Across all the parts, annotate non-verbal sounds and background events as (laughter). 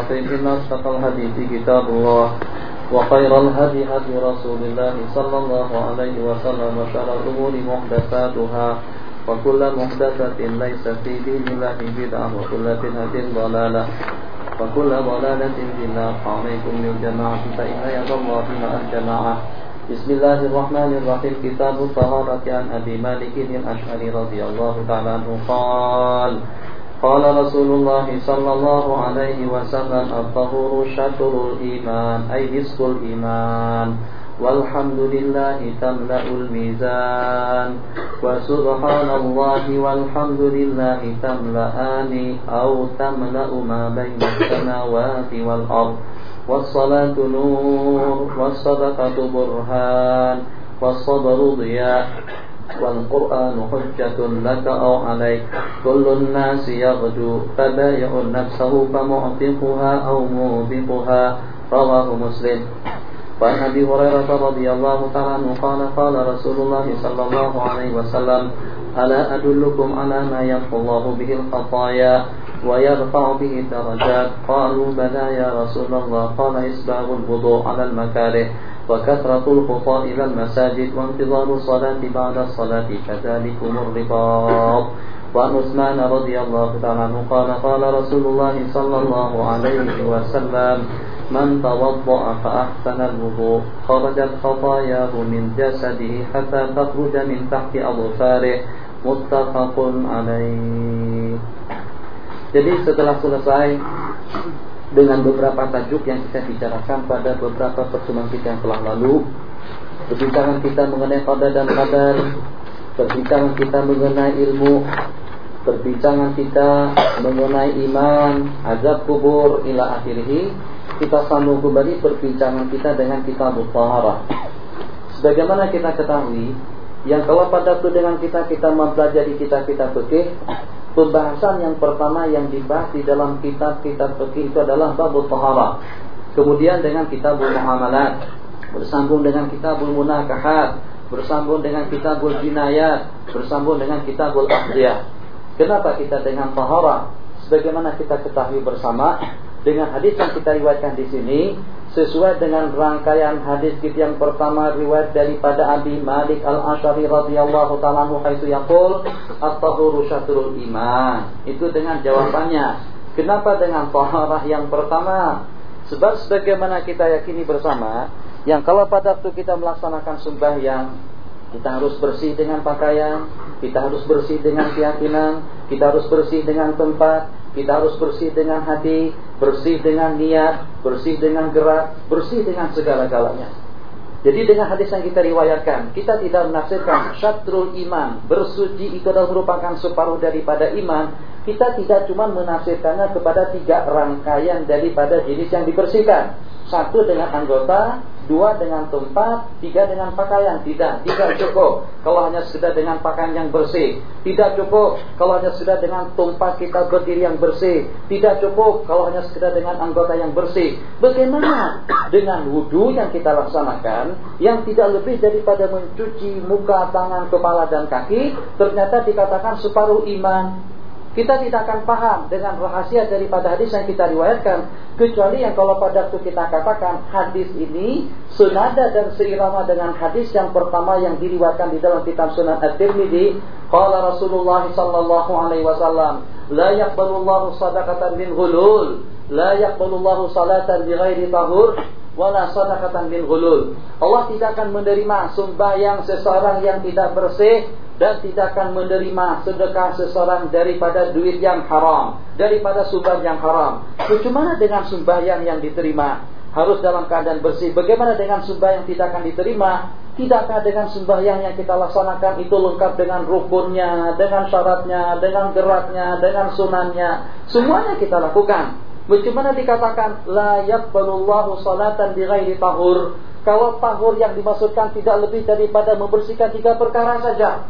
الرحيم إن أصدق الحديث كتاب الله وخير الهدي هدي رسول الله صلى الله عليه وسلم وشر الأمور محدثاتها وكل محدثة ليس في دين الله بدعة وكل بدعة ضلالة وكل ضلالة في النار عليكم للجماعة فإن يد الله مع الجماعة بسم الله الرحمن الرحيم كتاب الطهارة عن أبي مالك الأشعري رضي الله تعالى عنه قال قال رسول الله صلى الله عليه وسلم الطهور شطر الإيمان أي نصف الإيمان. والحمد لله تملأ الميزان. وسبحان الله والحمد لله تملأان أو تملأ ما بين السماوات والأرض. والصلاة نور والصدقة برهان والصبر ضياء. والقرآن حجة لك أو عليك. كل الناس يغدو فبايع نفسه فمعتقها أو موبقها. رواه مسلم. وعن أبي هريرة رضي الله تعالى عنه قال قال رسول الله صلى الله عليه وسلم ألا أدلكم على ما يمحو الله به الخطايا ويرفع به الدرجات قالوا بلى يا رسول الله. قال إسباغ الوضوء على المكاره. وكثرة الخطى إلى المساجد وانتظار الصلاة بعد الصلاة كذلكم الرباط وعن عثمان رضي الله تعالى عنه قال قال رسول الله صلى الله عليه وسلم من توضأ فأحسن الوضوء. خرجت خطاياه من جسده حتى تخرج من تحت أظفاره. متفق عليه. Jadi setelah selesai dengan beberapa tajuk yang kita bicarakan pada beberapa pertemuan kita yang telah lalu, perbincangan kita mengenai qada dan qadar, perbincangan kita mengenai ilmu, perbincangan kita mengenai iman, azab kubur ila akhirih, kita sambung kembali perbincangan kita dengan kitab taharah. Sebagaimana kita ketahui, yang kalau pada waktu dengan kita kita mempelajari kitab-kitab fikih, Pembahasan yang pertama yang dibahas di dalam kitab-kitab fikih itu adalah babul taharah. Kemudian dengan kitabul muamalat, bersambung dengan kitabul munakahat, bersambung dengan kitabul jinayat, bersambung dengan kitabul akhdiyah. Kenapa kita dengan taharah? Sebagaimana kita ketahui bersama, dengan hadis yang kita riwayatkan di sini sesuai dengan rangkaian hadis kita yang pertama riwayat daripada Abi Malik Al-Asy'ari radhiyallahu taala anhu itu yaqul at-tahuru syatrul iman. Itu dengan jawabannya. Kenapa dengan taharah yang pertama? Sebab sebagaimana kita yakini bersama yang kalau pada waktu kita melaksanakan sembahyang kita harus bersih dengan pakaian, kita harus bersih dengan keyakinan, kita harus bersih dengan tempat, kita harus bersih dengan hati, bersih dengan niat, bersih dengan gerak, bersih dengan segala-galanya. Jadi dengan hadis yang kita riwayatkan, kita tidak menafsirkan syatrul iman, bersuci itu adalah merupakan separuh daripada iman. Kita tidak cuma menafsirkannya kepada tiga rangkaian daripada jenis yang dibersihkan. Satu dengan anggota, dua dengan tempat, tiga dengan pakaian. Tidak, tidak cukup. Kalau hanya sudah dengan pakaian yang bersih, tidak cukup. Kalau hanya sudah dengan tempat kita berdiri yang bersih, tidak cukup. Kalau hanya sudah dengan anggota yang bersih, bagaimana dengan wudhu yang kita laksanakan, yang tidak lebih daripada mencuci muka, tangan, kepala dan kaki, ternyata dikatakan separuh iman. Kita tidak akan paham dengan rahasia daripada hadis yang kita riwayatkan kecuali yang kalau pada waktu kita katakan hadis ini senada dan seirama dengan hadis yang pertama yang diriwayatkan di dalam kitab Sunan At-Tirmidzi. Qala Rasulullah sallallahu alaihi wasallam la yaqbalullahu sadaqatan min ghulul la yaqbalullahu salatan bighairi tahur wala sadaqatan min ghulul Allah tidak akan menerima sembahyang seseorang yang tidak bersih dan tidak akan menerima sedekah seseorang daripada duit yang haram, daripada sumbangan yang haram. Bagaimana dengan sumbangan yang diterima? Harus dalam keadaan bersih. Bagaimana dengan sumbangan yang tidak akan diterima? Tidakkah dengan sembahyang yang kita laksanakan itu lengkap dengan rukunnya, dengan syaratnya, dengan geraknya, dengan sunannya? Semuanya kita lakukan. Bagaimana dikatakan la yaqbalullahu salatan bighairi tahur? Kalau tahur yang dimaksudkan tidak lebih daripada membersihkan tiga perkara saja.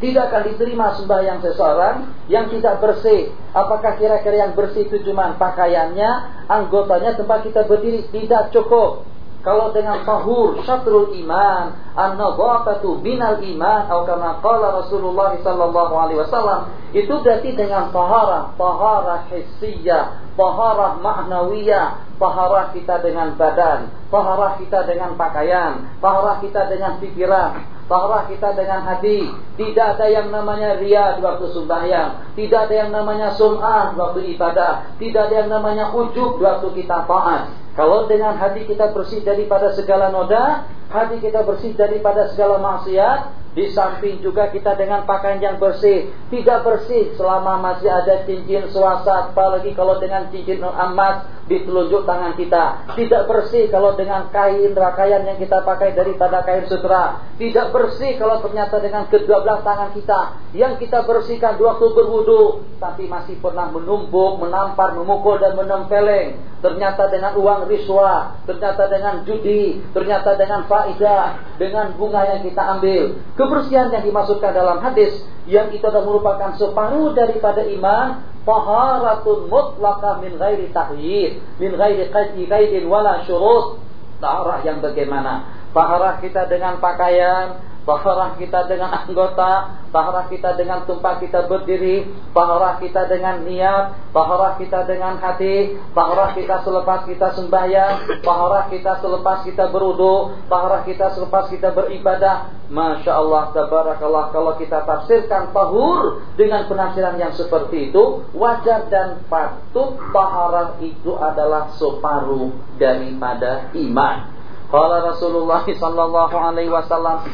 Tidak akan diterima sembahyang seseorang yang tidak bersih. Apakah kira-kira yang bersih itu cuma pakaiannya, anggotanya, tempat kita berdiri? Tidak cukup. Kalau dengan tahur syatrul iman, an-nadhafatu minal iman atau kama qala Rasulullah sallallahu alaihi wasallam, itu berarti dengan taharah, taharah hissiyah, taharah ma'nawiyah, taharah kita dengan badan, taharah kita dengan pakaian, taharah kita dengan pikiran, taharah kita dengan hati. Tidak ada yang namanya ria di waktu sembahyang, tidak ada yang namanya sum'ah waktu ibadah, tidak ada yang namanya ujub waktu kita taat. Kalau dengan hati kita bersih daripada segala noda, hati kita bersih daripada segala maksiat, di samping juga kita dengan pakaian yang bersih, tidak bersih selama masih ada cincin swasta, apalagi kalau dengan cincin emas di telunjuk tangan kita. Tidak bersih kalau dengan kain rakayan yang kita pakai daripada kain sutra. Tidak bersih kalau ternyata dengan kedua belah tangan kita yang kita bersihkan dua waktu berwudu, tapi masih pernah menumpuk, menampar, memukul dan menempeleng. Ternyata dengan uang riswa, ternyata dengan judi, ternyata dengan faidah, dengan bunga yang kita ambil. Kebersihan yang dimasukkan dalam hadis yang itu adalah merupakan separuh daripada iman, taharatun mutlaqah min ghairi tahyid, min ghairi qaidi qaidin wala syurut. Taharah yang bagaimana? Taharah kita dengan pakaian, Taharah kita dengan anggota, taharah kita dengan tempat kita berdiri, taharah kita dengan niat, taharah kita dengan hati, taharah kita selepas kita sembahyang, taharah kita selepas kita berudu, taharah kita selepas kita beribadah. Masya Allah, tabarakallah, kalau kita tafsirkan tahur dengan penafsiran yang seperti itu, wajar dan patut taharah itu adalah separuh daripada iman. Qala Rasulullah sallallahu alaihi wasallam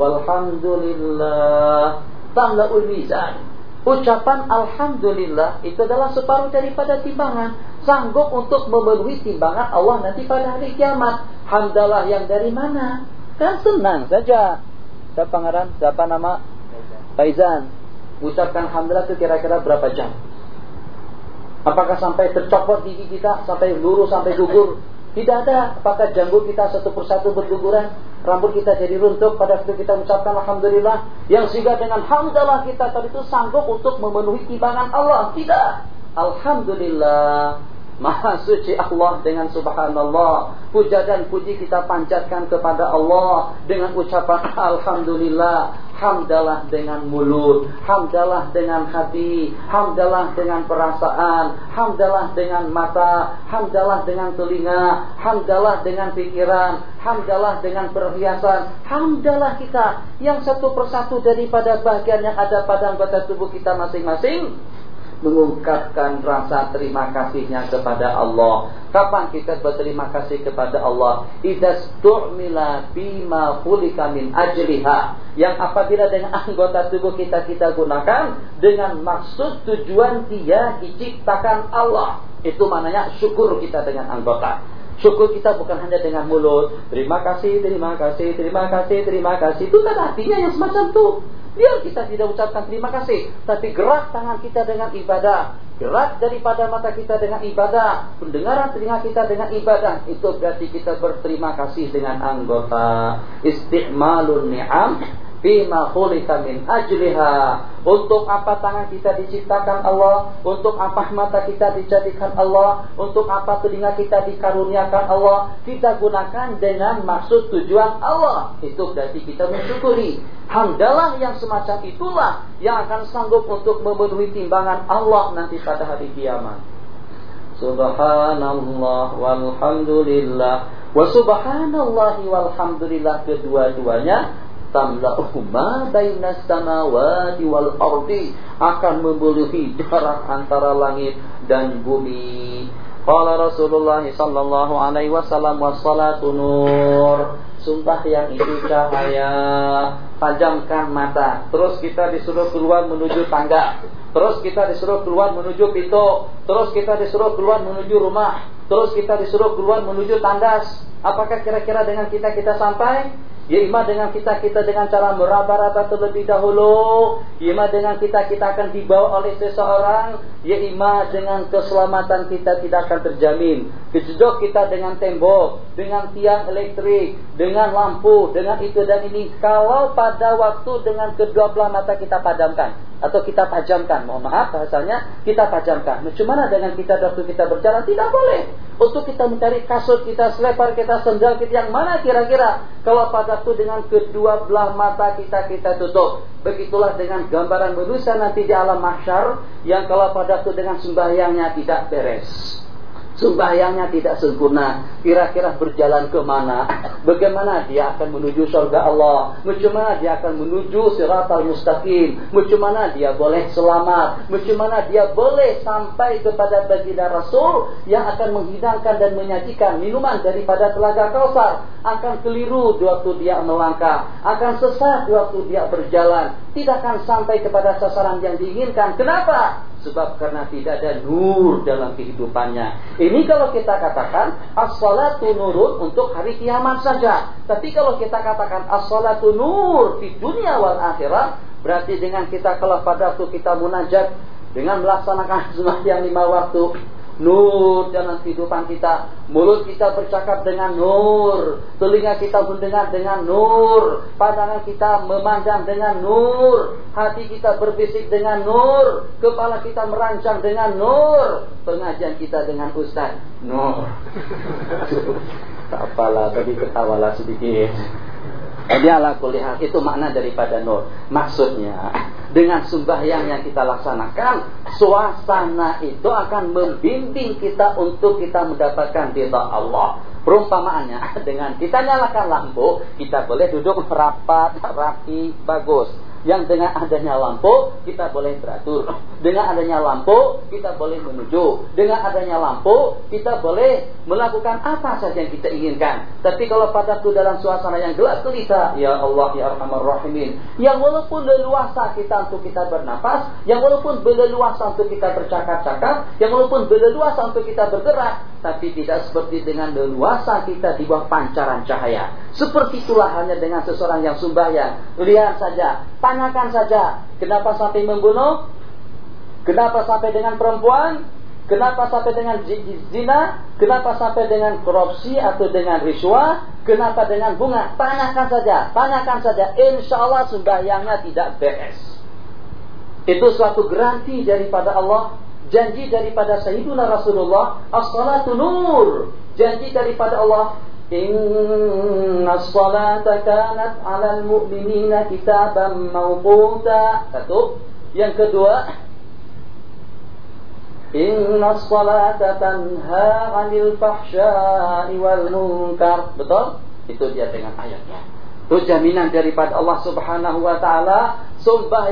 walhamdulillah tamlaul mizan. Ucapan alhamdulillah itu adalah separuh daripada timbangan, sanggup untuk memenuhi timbangan Allah nanti pada hari kiamat. Hamdalah yang dari mana? Kan senang saja. Siapa pangeran? Siapa nama? Faizan. Ucapkan alhamdulillah itu kira-kira berapa jam? Apakah sampai tercopot gigi kita, sampai lurus, sampai gugur? Tidak ada. Apakah janggut kita satu persatu berguguran? Rambut kita jadi runtuh pada waktu kita mengucapkan Alhamdulillah. Yang sehingga dengan hamdalah kita tadi itu sanggup untuk memenuhi timbangan Allah. Tidak. Alhamdulillah. Maha suci Allah dengan subhanallah. Puja dan puji kita panjatkan kepada Allah dengan ucapan Alhamdulillah. Hamdalah dengan mulut, hamdalah dengan hati, hamdalah dengan perasaan, hamdalah dengan mata, hamdalah dengan telinga, hamdalah dengan pikiran, hamdalah dengan perhiasan, hamdalah kita yang satu persatu daripada bagian yang ada pada anggota tubuh kita masing-masing mengungkapkan rasa terima kasihnya kepada Allah. Kapan kita berterima kasih kepada Allah? Idza stu'mila bima khulika min ajliha. Yang apabila dengan anggota tubuh kita kita gunakan dengan maksud tujuan dia diciptakan Allah. Itu maknanya syukur kita dengan anggota. Syukur kita bukan hanya dengan mulut. Terima kasih, terima kasih, terima kasih, terima kasih. Itu kan artinya yang semacam itu. Biar kita tidak ucapkan terima kasih, tapi gerak tangan kita dengan ibadah, gerak daripada mata kita dengan ibadah, pendengaran telinga kita dengan ibadah, itu berarti kita berterima kasih dengan anggota istiqmalun ni'am bima khulika min ajliha. Untuk apa tangan kita diciptakan Allah? Untuk apa mata kita dijadikan Allah? Untuk apa telinga kita dikaruniakan Allah? Kita gunakan dengan maksud tujuan Allah. Itu berarti kita mensyukuri. Hamdalah yang semacam itulah yang akan sanggup untuk memenuhi timbangan Allah nanti pada hari kiamat. Subhanallah walhamdulillah wa subhanallahi walhamdulillah kedua-duanya wal akan memenuhi jarak antara langit dan bumi. Qala Rasulullah sallallahu alaihi wasallam wassalatu nur. Sumpah yang itu cahaya. Pajamkan mata. Terus kita disuruh keluar menuju tangga. Terus kita disuruh keluar menuju pintu. Terus kita disuruh keluar menuju rumah. Terus kita disuruh keluar menuju tandas. Apakah kira-kira dengan kita kita sampai? Ima dengan kita kita dengan cara meraba-raba terlebih dahulu. Ima dengan kita kita akan dibawa oleh seseorang. Ya ima dengan keselamatan kita tidak akan terjamin. Kejedok kita dengan tembok, dengan tiang elektrik, dengan lampu, dengan itu dan ini. Kalau pada waktu dengan kedua belah mata kita padamkan atau kita pajamkan, mohon maaf bahasanya kita pajamkan. Nah, Cuma dengan kita waktu kita berjalan tidak boleh. untuk kita mencari kasut kita, selepar kita, sendal kita yang mana kira-kira kalau pada itu dengan kedua belah mata kita kita tutup. Begitulah dengan gambaran manusia nanti di alam mahsyar yang kalau pada itu dengan sembahyangnya tidak beres sembahyangnya tidak sempurna, kira-kira berjalan ke mana? Bagaimana dia akan menuju surga Allah? Bagaimana dia akan menuju siratal mustaqim? Bagaimana dia boleh selamat? Bagaimana dia boleh sampai kepada baginda Rasul yang akan menghidangkan dan menyajikan minuman daripada telaga Kausar? Akan keliru waktu dia melangkah, akan sesat waktu dia berjalan, tidak akan sampai kepada sasaran yang diinginkan. Kenapa? Sebab karena tidak ada nur dalam kehidupannya. Ini kalau kita katakan as-salatu nurun untuk hari kiamat saja. Tapi kalau kita katakan as-salatu nur di dunia wal akhirat, berarti dengan kita kalau pada waktu kita munajat dengan melaksanakan (laughs) sembahyang lima waktu, nur dalam kehidupan kita. Mulut kita bercakap dengan nur, telinga kita mendengar dengan nur, pandangan kita memandang dengan nur, hati kita berbisik dengan nur, kepala kita merancang dengan nur, pengajian kita dengan ustaz nur. (laughs) Tak apalah, tadi ketawalah sedikit. Jadi ala kuliah itu makna daripada nur. Maksudnya dengan sembahyang yang kita laksanakan, suasana itu akan membimbing kita untuk kita mendapatkan ridha Allah. Perumpamaannya (laughs) dengan kita nyalakan lampu, kita boleh duduk rapat, rapi, bagus. Yang dengan adanya lampu kita boleh beratur. Dengan adanya lampu kita boleh menuju. Dengan adanya lampu kita boleh melakukan apa saja yang kita inginkan. Tapi kalau pada itu dalam suasana yang gelap gelita, ya Allah ya Arhamar Rahimin. Yang walaupun leluasa kita untuk kita bernapas, yang walaupun leluasa untuk kita bercakap-cakap, yang walaupun leluasa untuk kita bergerak, tapi tidak seperti dengan leluasa kita di bawah pancaran cahaya. Seperti itulah hanya dengan seseorang yang sembahyang. Lihat saja, Tanyakan saja, kenapa sampai membunuh? Kenapa sampai dengan perempuan? Kenapa sampai dengan zina? Kenapa sampai dengan korupsi atau dengan riswa? Kenapa dengan bunga? Tanyakan saja, tanyakan saja. Insya Allah sembahyangnya tidak beres. Itu suatu garansi daripada Allah, janji daripada Sayyidina Rasulullah, as-salatu nur. Janji daripada Allah, Inna salata kanat ala mu'minina kitaban mawquta. Satu. Yang kedua, Inna salata tanha 'anil fahsya'i wal munkar. Betul? Itu dia dengan ayatnya. Itu jaminan daripada Allah Subhanahu wa taala,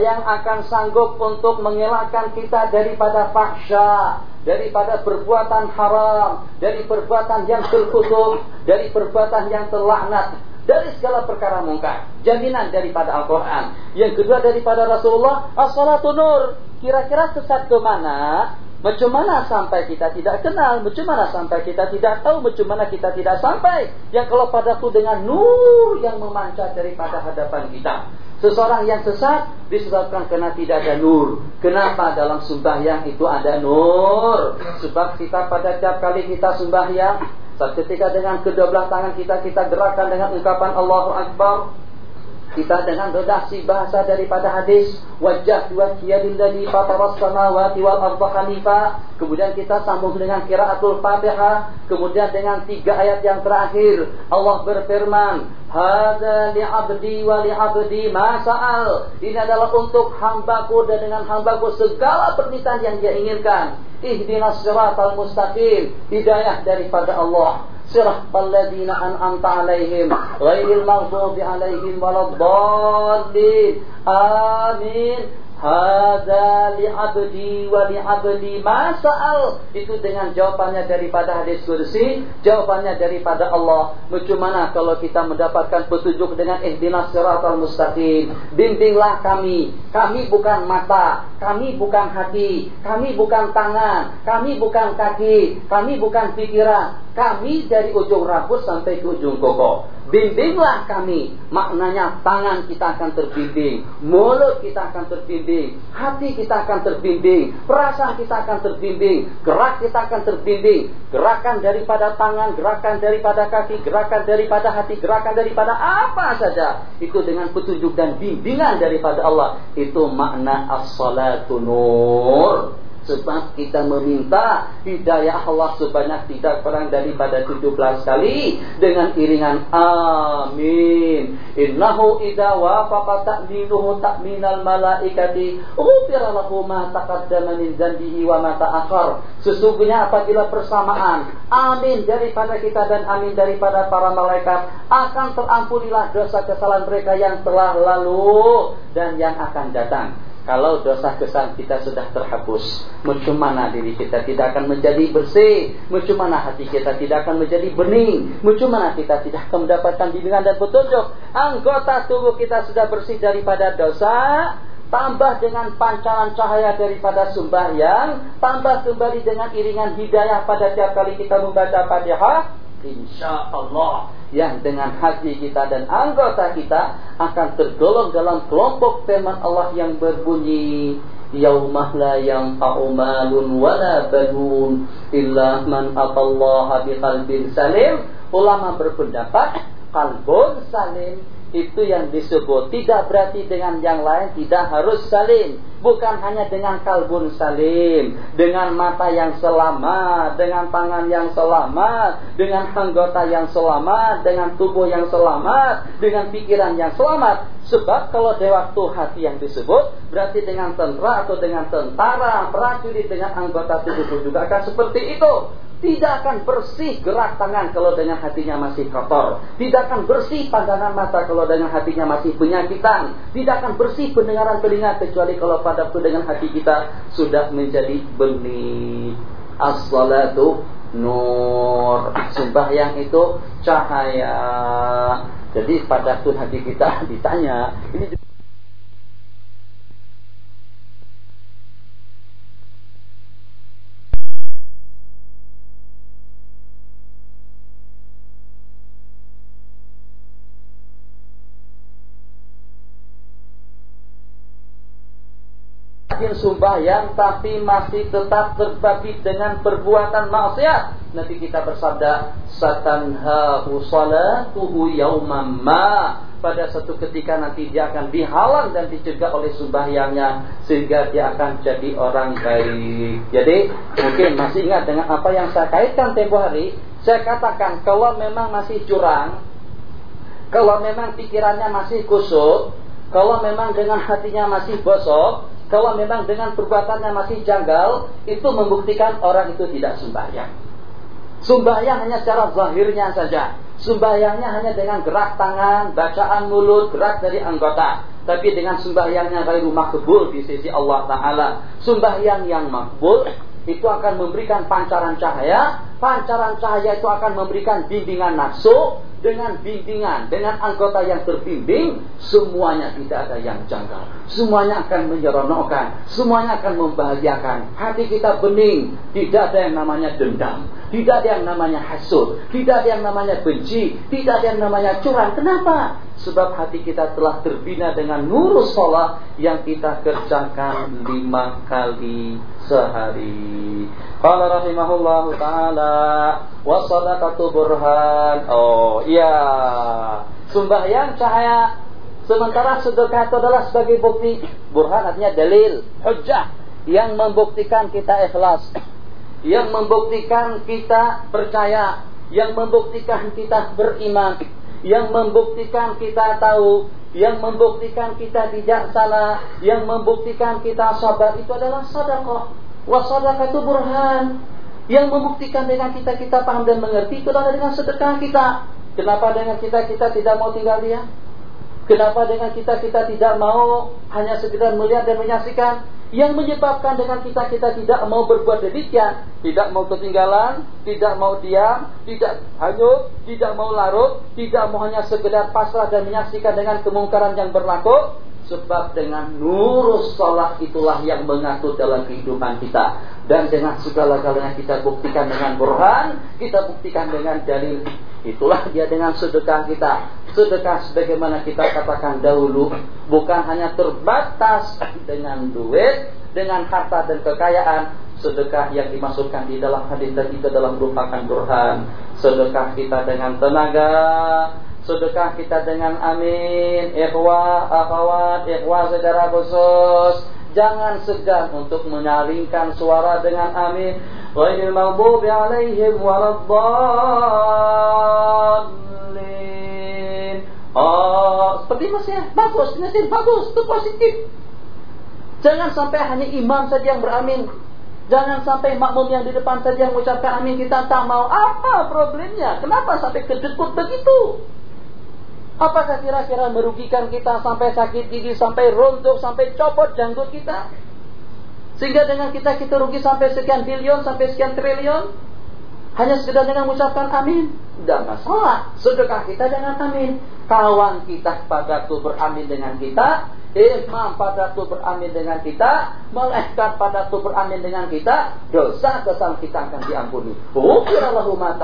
yang akan sanggup untuk mengelakkan kita daripada fahsya, daripada perbuatan haram, dari perbuatan yang terkutuk, dari perbuatan yang terlaknat, dari segala perkara mungkar. Jaminan daripada Al-Quran. Yang kedua daripada Rasulullah, as-salatu nur. Kira-kira sesat ke mana? Macam mana sampai kita tidak kenal? Macam mana sampai kita tidak tahu? Macam mana kita tidak sampai? Yang kalau padaku dengan nur yang memancar daripada hadapan kita. Seseorang yang sesat disebabkan karena tidak ada nur. Kenapa dalam sembahyang itu ada nur? Sebab kita pada setiap kali kita sembahyang, saat ketika dengan kedua belah tangan kita kita gerakkan dengan ungkapan Allahu Akbar, kita dengan redaksi bahasa daripada hadis wajah dua kiyadilladzi fataras samawati wal arda hanifa kemudian kita sambung dengan kiraatul fatihah kemudian dengan tiga ayat yang terakhir. Allah berfirman hada li abdi wa li abdi ma sa'al. Ini adalah untuk hambaku dan dengan hambaku segala permintaan yang dia inginkan. Ihdinas siratal mustaqim hidayah daripada Allah صراط الذين أنعمت عليهم غير المغضوب عليهم ولا الضالين آمين Hada li'abdi wa li'abdi masa'al Itu dengan jawabannya daripada hadis kursi Jawabannya daripada Allah. Bagaimana kalau kita mendapatkan petunjuk dengan ihdinas siratal mustaqim? Bimbinglah kami. Kami bukan mata Kami bukan hati Kami bukan tangan Kami bukan kaki Kami bukan pikiran. Kami dari ujung rambut sampai ke ujung koko Bimbinglah kami. Maknanya tangan kita akan terbimbing. Mulut kita akan terbimbing. Hati kita akan terbimbing. Perasaan kita akan terbimbing. Gerak kita akan terbimbing. Gerakan daripada tangan, gerakan daripada kaki, gerakan daripada hati, gerakan daripada apa saja. Itu dengan petunjuk dan bimbingan daripada Allah. Itu makna as-salatu nur. Sebab kita meminta hidayah Allah sebanyak tidak kurang daripada 17 kali dengan iringan amin. Innahu idza wafaqa ta'minuhu ta'minal malaikati ghufira lahu ma taqaddama min dzambihi wa ma ta'akhkhar. Sesungguhnya apabila persamaan amin daripada kita dan amin daripada para malaikat akan terampunilah dosa kesalahan mereka yang telah lalu dan yang akan datang. Kalau dosa kesalahan kita sudah terhapus, mencumana diri kita tidak akan menjadi bersih, mencumana hati kita tidak akan menjadi bening, mencumana kita tidak akan mendapatkan bimbingan dan petunjuk. Anggota tubuh kita sudah bersih daripada dosa, tambah dengan pancaran cahaya daripada sembahyang, tambah kembali dengan iringan hidayah pada tiap kali kita membaca Fatihah, insya Allah yang dengan hati kita dan anggota kita akan tergolong dalam kelompok firman Allah yang berbunyi yaumah la yanfa'u malun wala banun illa man atallaha biqalbin salim. Ulama berpendapat kalbun salim itu yang disebut tidak berarti dengan yang lain tidak harus salim. Bukan hanya dengan kalbun salim dengan mata yang selamat dengan tangan yang selamat dengan anggota yang selamat dengan tubuh yang selamat dengan pikiran yang selamat. Sebab kalau di waktu hati yang disebut berarti dengan tentara atau dengan tentara prajurit dengan anggota tubuh juga akan seperti itu tidak akan bersih gerak tangan kalau dengan hatinya masih kotor. Tidak akan bersih pandangan mata kalau dengan hatinya masih penyakitan. Tidak akan bersih pendengaran telinga kecuali kalau pada dengan hati kita sudah menjadi benih. As-salatu nur. yang itu cahaya. Jadi pada hati kita ditanya, ini rajin sembahyang tapi masih tetap terbagi dengan perbuatan maksiat. Nanti kita bersabda satanha salatuhu yauman ma pada satu ketika nanti dia akan dihalang dan dicegah oleh sembahyangnya sehingga dia akan jadi orang baik. Jadi mungkin masih ingat dengan apa yang saya kaitkan tempo hari. Saya katakan kalau memang masih curang, kalau memang pikirannya masih kusuk, kalau memang dengan hatinya masih bosok, kalau memang dengan perbuatannya masih janggal, itu membuktikan orang itu tidak sembahyang. Sembahyang hanya secara zahirnya saja. Sembahyangnya hanya dengan gerak tangan, bacaan mulut, gerak dari anggota. Tapi dengan sembahyangnya ghairu makbul di sisi Allah Ta'ala. Sembahyang yang makbul itu akan memberikan pancaran cahaya. Pancaran cahaya itu akan memberikan bimbingan nafsu dengan bimbingan, dengan anggota yang terbimbing, semuanya tidak ada yang janggal. Semuanya akan menyeronokkan, semuanya akan membahagiakan. Hati kita bening, tidak ada yang namanya dendam, tidak ada yang namanya hasud, tidak ada yang namanya benci, tidak ada yang namanya curang. Kenapa? Sebab hati kita telah terbina dengan nurus sholat yang kita kerjakan lima kali sehari. Qala rahimahullahu ta'ala wa sadaqatu burhan. Oh, iya. Sembahyang cahaya sementara sedekah itu adalah sebagai bukti. Burhan artinya dalil, hujjah yang membuktikan kita ikhlas, yang membuktikan kita percaya, yang membuktikan kita beriman yang membuktikan kita tahu, yang membuktikan kita bijaksana, yang membuktikan kita sabar itu adalah sedekah. Wa itu burhan. Yang membuktikan dengan kita kita paham dan mengerti itu adalah dengan sedekah kita. Kenapa dengan kita kita tidak mau tinggal diam? Kenapa dengan kita kita tidak mau hanya sekedar melihat dan menyaksikan? yang menyebabkan dengan kita kita tidak mau berbuat demikian, tidak mau ketinggalan, tidak mau diam, tidak hanyut, tidak mau larut, tidak mau hanya sekedar pasrah dan menyaksikan dengan kemungkaran yang berlaku, sebab dengan nurus sholat itulah yang mengatur dalam kehidupan kita dan dengan segala galanya kita buktikan dengan burhan, kita buktikan dengan dalil. Itulah dia dengan sedekah kita. Sedekah sebagaimana kita katakan dahulu bukan hanya terbatas dengan duit, dengan harta dan kekayaan. Sedekah yang dimasukkan di dalam hadis tadi itu adalah merupakan burhan. Sedekah kita dengan tenaga, sedekah kita dengan amin, ikhwah, akhwat, ikhwah secara khusus Jangan segan untuk menyalingkan suara dengan amin. Ghairil maghdubi alaihim waladdallin. Oh, seperti masnya. Bagus, masih bagus, itu positif. Jangan sampai hanya imam saja yang beramin. Jangan sampai makmum yang di depan saja yang mengucapkan amin kita tak mau. Apa problemnya? Kenapa sampai kejeput begitu? Apakah kira-kira merugikan kita sampai sakit gigi, sampai rontok, sampai copot janggut kita? Sehingga dengan kita kita rugi sampai sekian bilion, sampai sekian triliun? Hanya sekedar dengan mengucapkan amin? Tidak masalah. Sedekah kita dengan amin. Kawan kita pada tu beramin dengan kita, Imam pada tu beramin dengan kita, malaikat pada tu beramin dengan kita, dosa kesal kita akan diampuni. Ghufirallahu ma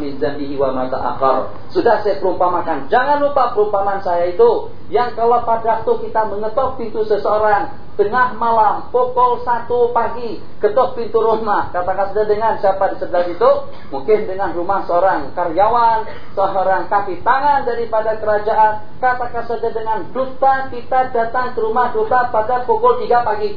min dzambihi wa ma ta'akhkhar. Sudah saya perumpamakan. Jangan lupa perumpamaan saya itu yang kalau pada waktu kita mengetok pintu seseorang, tengah malam pukul 1 pagi ketuk pintu rumah. Katakan sudah dengan siapa di sebelah itu mungkin dengan rumah seorang karyawan seorang kaki tangan daripada kerajaan. Katakan saja dengan duta kita datang ke rumah duta pada pukul 3 pagi.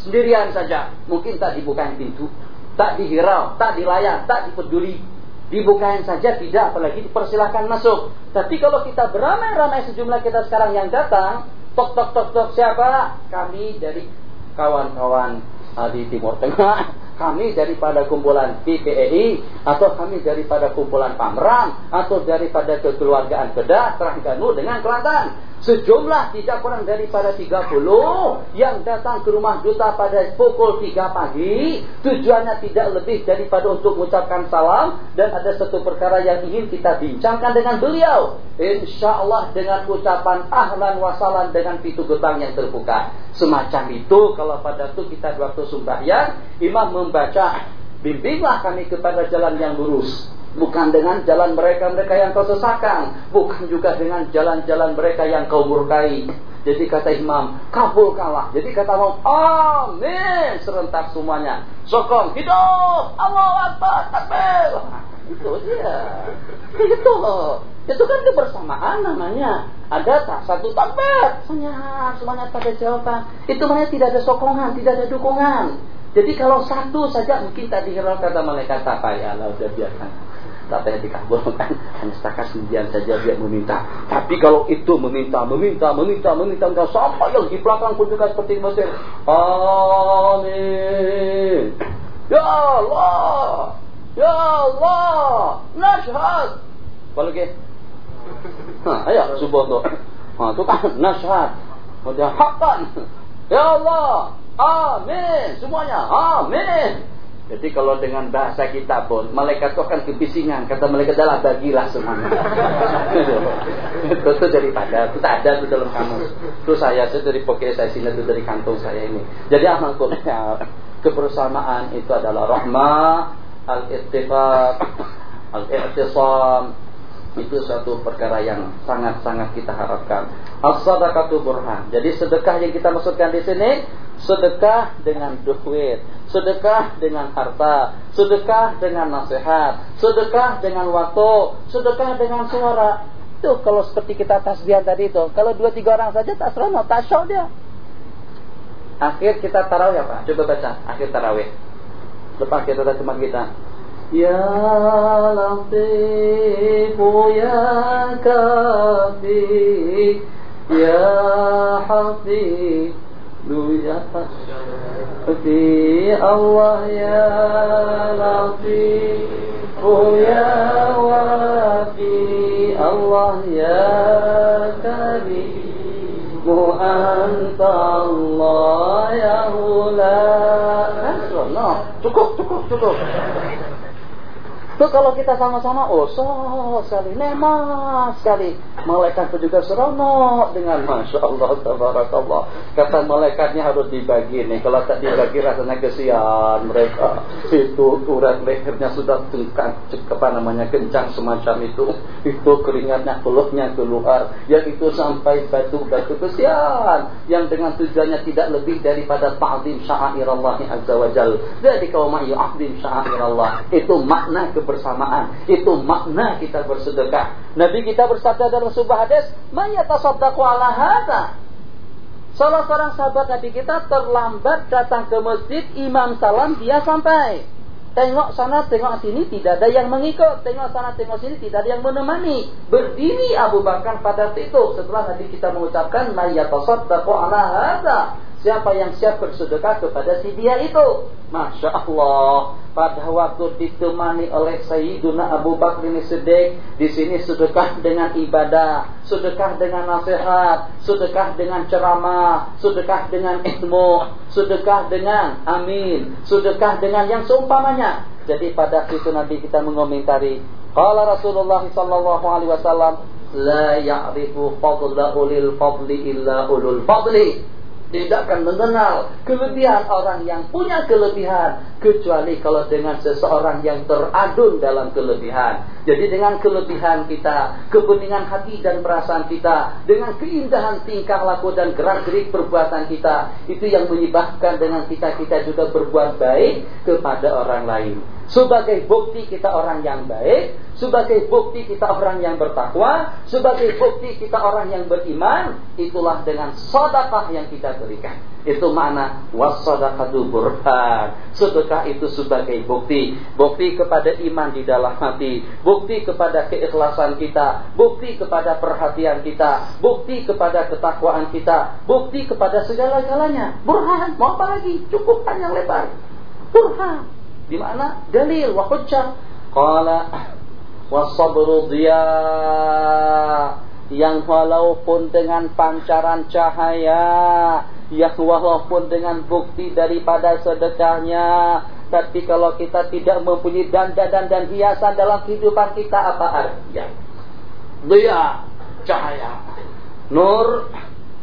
Sendirian saja. Mungkin tak dibukain pintu tak dihirau tak dilayan tak dipeduli. Dibukain saja tidak apalagi dipersilahkan masuk. Tapi kalau kita beramai-ramai sejumlah kita sekarang yang datang Tok tok tok tok siapa? Kami dari kawan-kawan di Timur Tengah, kami daripada kumpulan PPEI, atau kami daripada kumpulan Pamram, atau daripada kekeluargaan Kedah, Terengganu dengan Kelantan. Sejumlah tidak kurang daripada 30 yang datang ke rumah duta pada pukul 3 pagi. Tujuannya tidak lebih daripada untuk mengucapkan salam. Dan ada satu perkara yang ingin kita bincangkan dengan beliau. Insya Allah dengan ucapan ahlan wasalan dengan pintu getang yang terbuka. Semacam itu kalau pada itu kita waktu sembahyang. Imam membaca. Bimbinglah kami kepada jalan yang lurus bukan dengan jalan mereka-mereka yang kau sesakan, bukan juga dengan jalan-jalan mereka yang kau murkai. Jadi kata imam, kabulkanlah. Jadi kata imam, amin. Serentak semuanya. Sokong, hidup. Allah Akbar, takbir. Itu dia. Itu. Itu kan kebersamaan namanya. Ada tak satu takbir. Semuanya, semuanya pada jawaban. Itu namanya tidak ada sokongan, tidak ada dukungan. Jadi kalau satu saja mungkin tadi kalau kata malaikat apa ya Allah udah biarkan payah dikabulkan. (laughs) Hanya setakat sendirian saja dia meminta. Tapi kalau itu meminta meminta meminta meminta meminta sampai yang di belakang pun juga seperti Mesir? Amin. Ya Allah. Ya Allah. Nashhad. Apa lagi? Ha ayo subuh tu. Ha tu kan (laughs) nashhad. Kemudian haqqan ya Allah. Amin. Semuanya. Amin jadi kalau dengan bahasa kita pun malaikat itu akan kebisingan. Kata malaikat adalah bagilah semuanya. (laughs) itu, itu daripada itu ada itu dalam kamus. Itu saya itu dari pokoknya saya sini itu dari kantung saya ini. Jadi amal ya, kebersamaan itu adalah rahmah, al-ittifaq, al-i'tisam, itu suatu perkara yang sangat-sangat kita harapkan. As-sadaqatu burhan. Jadi sedekah yang kita maksudkan di sini sedekah dengan duit, sedekah dengan harta, sedekah dengan nasihat, sedekah dengan waktu, sedekah dengan suara. Itu kalau seperti kita tasbih tadi itu, kalau dua tiga orang saja tak show dia. Akhir kita tarawih apa? Coba baca akhir tarawih. Lepas kita teman kita. Ya Latif, Ya Kafi, Ya Hafiz, Ya Fi Allah Ya Latif Ya Wafi Allah Ya Karim Anta Allah Ya Hula Cukup, cukup, cukup Itu kalau kita sama-sama, oh so sekali, memang sekali. Malaikat itu juga seronok dengan Masya Allah, Tabarakallah. Kata malaikatnya harus dibagi nih. Kalau tak dibagi rasanya kesian mereka. Itu urat lehernya sudah tengkang, apa namanya, kencang semacam itu. Itu keringatnya, peluknya keluar. Yang itu sampai batu-batu kesian. Yang dengan tujuannya tidak lebih daripada ta'zim sya'air Allah Azza wa Jal. Jadi kaum yu'azim sya'air Allah. Itu makna ke kebersamaan. Itu makna kita bersedekah. Nabi kita bersabda dalam sebuah hadis, "Man yatasaddaqu ala hadza?" Salah seorang sahabat Nabi kita terlambat datang ke masjid, imam salam, dia sampai. Tengok sana, tengok sini, tidak ada yang mengikut. Tengok sana, tengok sini, tidak ada yang menemani. Berdiri Abu Bakar pada itu. Setelah Nabi kita mengucapkan, Mayatasaddaqu ala hadha. Siapa yang siap bersedekah kepada si dia itu? Masya Allah. Pada waktu ditemani oleh Sayyiduna Abu Bakar ini sedek. Di sini sedekah dengan ibadah. Sedekah dengan nasihat. Sedekah dengan ceramah. Sedekah dengan ilmu. Sedekah dengan amin. Sedekah dengan yang seumpamanya. Jadi pada situ nanti kita mengomentari. Qala Rasulullah sallallahu alaihi wasallam. La ya'rifu fadla ulil fadli illa ulul fadli tidak akan mengenal kelebihan orang yang punya kelebihan kecuali kalau dengan seseorang yang teradun dalam kelebihan. Jadi dengan kelebihan kita, kebeningan hati dan perasaan kita, dengan keindahan tingkah laku dan gerak-gerik perbuatan kita, itu yang menyebabkan dengan kita-kita juga berbuat baik kepada orang lain. Sebagai bukti kita orang yang baik, sebagai bukti kita orang yang bertakwa, sebagai bukti kita orang yang beriman, itulah dengan sedekah yang kita berikan. Itu makna wasadaqatu burhan. Sedekah itu sebagai bukti, bukti kepada iman di dalam hati, bukti kepada keikhlasan kita, bukti kepada perhatian kita, bukti kepada ketakwaan kita, bukti kepada segala-galanya. Burhan, mau apa lagi? Cukup panjang lebar. Burhan. Di mana? Dalil wa hujjah. Qala diya. Yang walaupun dengan pancaran cahaya yang walaupun dengan bukti daripada sedekahnya. Tapi kalau kita tidak mempunyai dandan dan hiasan dalam kehidupan kita apa artinya? Dia cahaya. Nur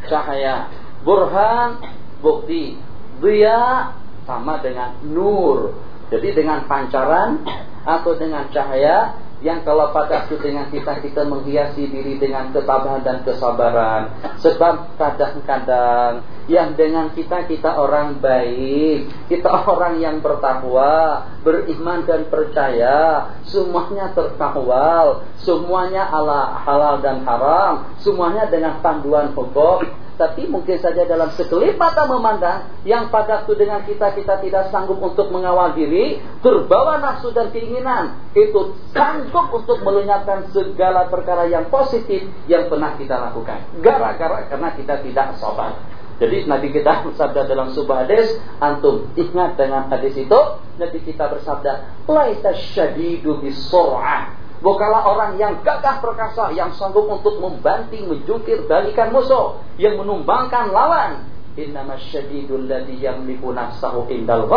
cahaya. Burhan bukti. Dia sama dengan nur jadi dengan pancaran atau dengan cahaya yang kalau pada itu dengan kita kita menghiasi diri dengan ketabahan dan kesabaran. Sebab kadang-kadang yang dengan kita kita orang baik, kita orang yang bertakwa, beriman dan percaya, semuanya terkawal, semuanya ala halal dan haram, semuanya dengan panduan hukum tapi mungkin saja dalam sekelip mata memandang yang pada waktu dengan kita kita tidak sanggup untuk mengawal diri, terbawa nafsu dan keinginan, itu sanggup untuk melenyapkan segala perkara yang positif yang pernah kita lakukan. Gara-gara karena kita tidak sobat. Jadi Nabi kita bersabda dalam sebuah hadis, antum ingat dengan hadis itu, Nabi kita bersabda, "Laita syadidu bisur'ah." Bukanlah orang yang gagah perkasa yang sanggup untuk membanting, menjungkir balikan musuh, yang menumbangkan lawan. Innama yamliku nafsahu indal.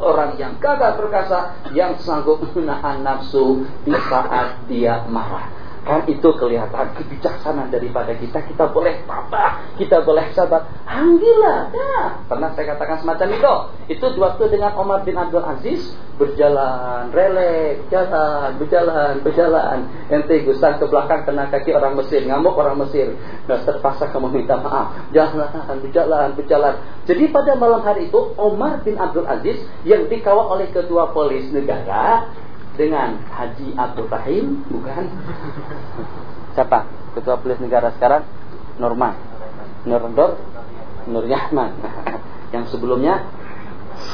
Orang yang gagah perkasa yang sanggup menahan nafsu di saat dia marah. Kan itu kelihatan kebijaksanaan daripada kita. Kita boleh tabah, kita boleh sabar. Alhamdulillah. Nah, pernah saya katakan semacam itu. Itu waktu dengan Omar bin Abdul Aziz berjalan, relek, jalan, berjalan, berjalan. Ente gustan ke belakang kena kaki orang Mesir, ngamuk orang Mesir. Nah, terpaksa kamu minta maaf. Jalan, berjalan, berjalan. Jadi pada malam hari itu Omar bin Abdul Aziz yang dikawal oleh ketua polis negara dengan Haji Abdul Rahim bukan? Siapa? Ketua polis negara sekarang? Norman Nurdor Nur Yahman. (laughs) Yang sebelumnya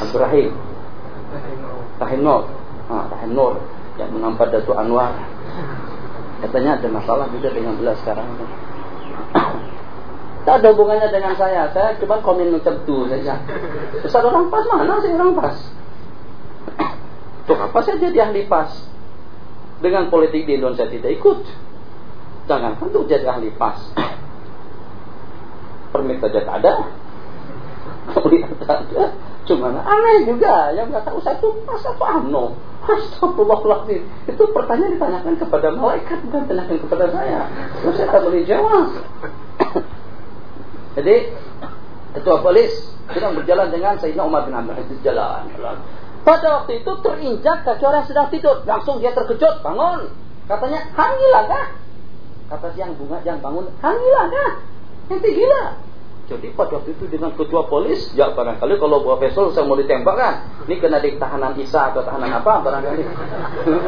Abdul Rahim. Rahim Nur. Ah, Rahim Nur. Yang menampak Datu Anwar. Katanya ada masalah juga dengan beliau sekarang. (coughs) Tak ada hubungannya dengan saya. Saya cuma komen macam tu saja. Ustaz orang pas mana sih orang pas? Tuh apa saja dia ahli pas? Dengan politik di Indonesia tidak ikut. Jangan untuk jadi ahli pas. Permit saja tak ada. Tak ada. Cuma aneh juga. Yang nggak tahu saya itu pas atau ano. Astagfirullahaladzim. Itu pertanyaan ditanyakan kepada malaikat bukan ditanyakan kepada saya. Terus saya tak boleh jawab. Jadi ketua polis sedang berjalan dengan Sayyidina Umar bin Abdul Aziz jalan. Pada waktu itu terinjak kaki orang sedang tidur. Langsung dia terkejut, bangun. Katanya, hangilah kah? Kata siang bunga, jangan bangun. Hangilah kah? Nanti gila. Jadi pada waktu itu dengan ketua polis, ya barangkali kalau profesor saya mau ditembak kan, ini kena di tahanan Isa atau tahanan apa barangkali.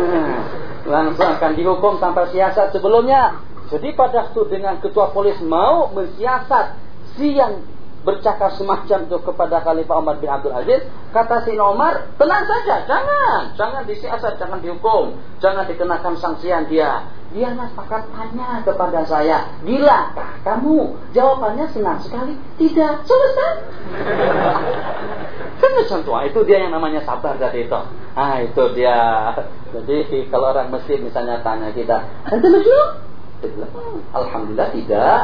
(laughs) Langsung akan dihukum tanpa siasat sebelumnya. Jadi pada waktu dengan ketua polis mau mensiasat saksi yang bercakap semacam itu kepada Khalifah Umar bin Abdul Aziz, kata si Umar, tenang saja, jangan, jangan disiasat, jangan dihukum, jangan dikenakan sanksian dia. Dia masyarakat tanya kepada saya, gila kamu? Jawabannya senang sekali, tidak, selesai. (laughs) kan contoh, itu dia yang namanya sabar tadi itu. Ah itu dia. Jadi kalau orang Mesir misalnya tanya kita, ente Majnun? Alhamdulillah tidak.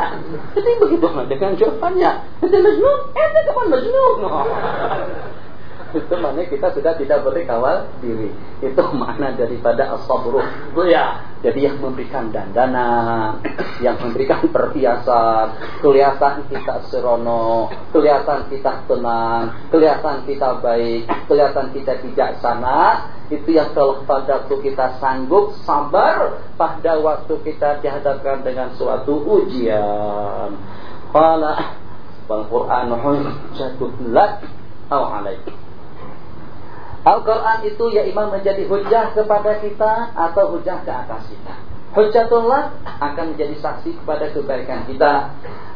Jadi begitu dengan jawabannya. Ente majnun? Ente kapan majnun? Itu maknanya kita sudah tidak boleh kawal diri. Itu makna daripada as-sabru. Ya. Jadi yang memberikan dandanan, yang memberikan perhiasan, kelihatan kita serono, kelihatan kita tenang, kelihatan kita baik, kelihatan kita bijaksana, itu yang kalau pada waktu kita sanggup sabar pada waktu kita dihadapkan dengan suatu ujian. Qala Al-Quran hujjatun lak alaik. Al-Quran itu ya imam menjadi hujah kepada kita atau hujah ke atas kita. Hujatullah akan menjadi saksi kepada kebaikan kita.